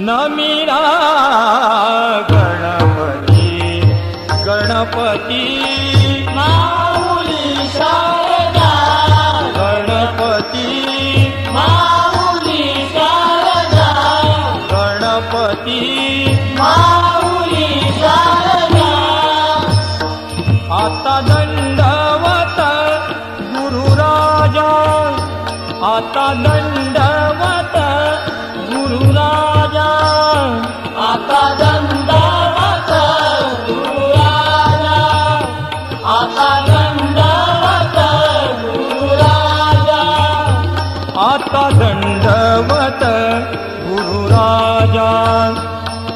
नमिरा गणपति गणपति। माऊली शारदा गणपति। माऊली शारदा गणपति। माऊली आता दंडवत गुरुराजा।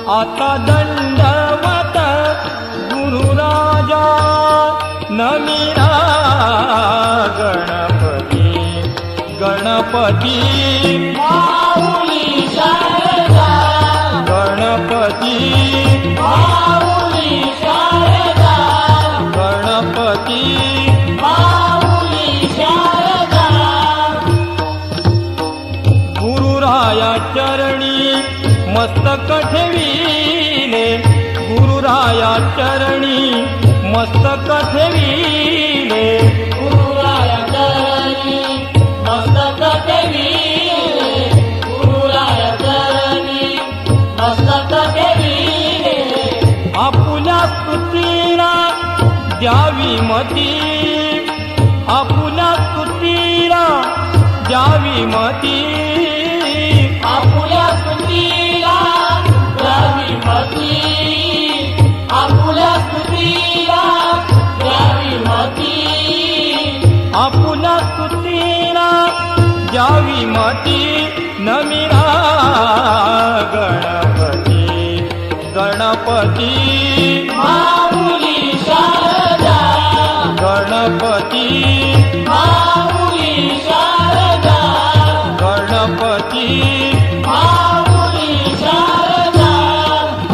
आता दंडवत गुरुराजा। नमिरा गणपती गणपती। गणपती। गणपती ठेविले गुरुराया चरणी मस्तक ठेविले गुरुराया चरणी मस्तक ठेविले गुरुराया चरणी मस्तक ठेविले आपुल्या स्तुतीला द्यावी मती. आपुल्या स्तुतीला द्यावी मती. द्यावी मती नमिरा गणपती गणपती। शारदा। गणपती। माऊली शारदा। गणपती। माऊली शारदा।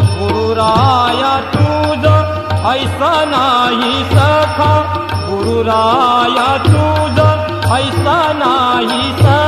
गुरुराया तुझ ऐसा नाही सखा। गुरुराया तुझ ऐसा नाही सखा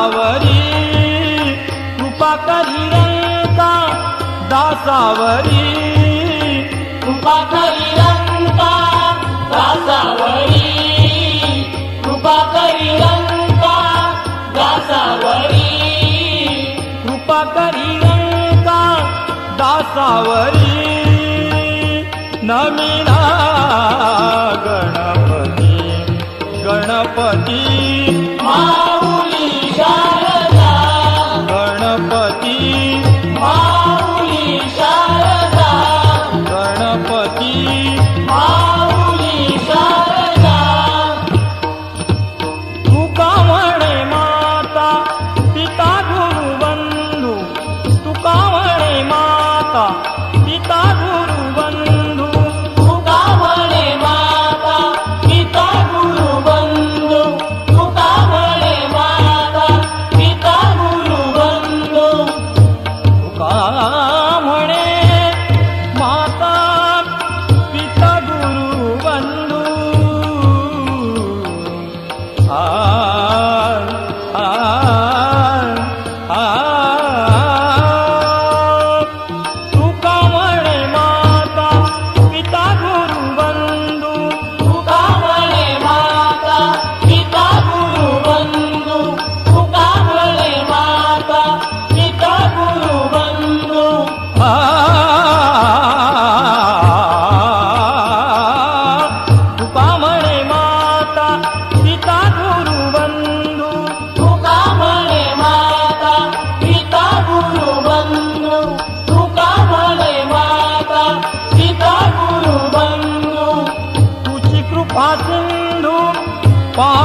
दासावरी कृपा करी रंका दासावरी। कृपा करी रंका दासावरी कृपा करी रंका दासावरी। कृपा करी रंका दासावरी नमिरा गणपती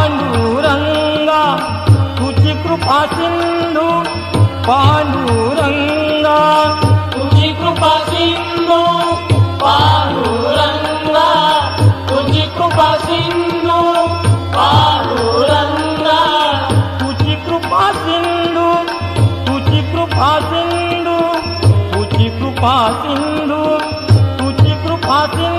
पाण्डुरङ्गा कुचि कृपा सिन्धु पाण्डुरङ्गा कुचि कृपा सिन्धु पाडुरङ्गा तु कृपा सिन्धु पाडुरङ्गा कुचि कृपा सिन्धु कुचि कृपा सिन्धु कुचि कृपा सिन्धु कुचि कृपा सिन्